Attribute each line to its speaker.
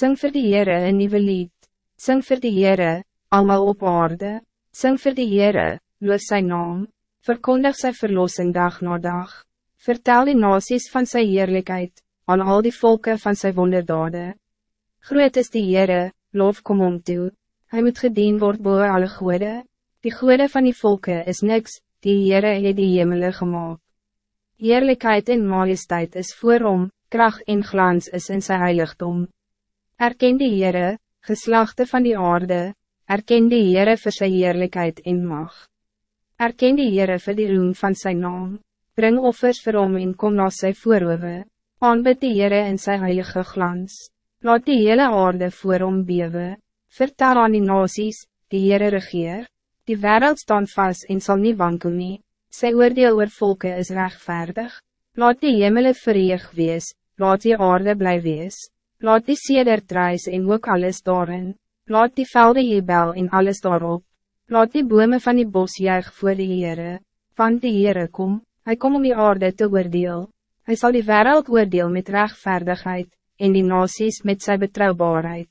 Speaker 1: Sing vir die Heere een nieuwe lied. Sing vir die Heere, allemaal op aarde. Sing vir die Heere, loof sy naam. Verkondig sy verlossing dag na dag. Vertel die nasies van sy heerlijkheid, aan al die volken van sy wonderdade. Groot is die Heere, loof kom om toe. Hy moet gedien word boe alle goede. Die goede van die volken is niks, die Heere het die hemele gemaakt. Heerlijkheid en majesteit is voor hom, kracht en glans is in sy heiligdom. Erken die Heere, geslachten van die aarde, erken die Heere voor zijn heerlijkheid en mag. Erken die Heere voor die roem van zijn naam, breng offers vir hom en kom na sy voorhoewe, aanbid die Heere in sy heilige glans, laat die hele aarde voor hom bewe, vertel aan die nasies, die Heere regeer, die wereld staan vast en zal niet wankel nie, sy oordeel oor volke is rechtvaardig, laat die hemele verreeg wees, laat die aarde bly wees. Laat die seder druis en ook alles daarin. Laat die velde jebel en alles daarop. Laat die bome van die bos juig voor die Heere. Van die Heere kom, hij kom om die aarde te oordeel. Hij zal die wereld oordeel met rechtvaardigheid, en die nasies met zijn betrouwbaarheid.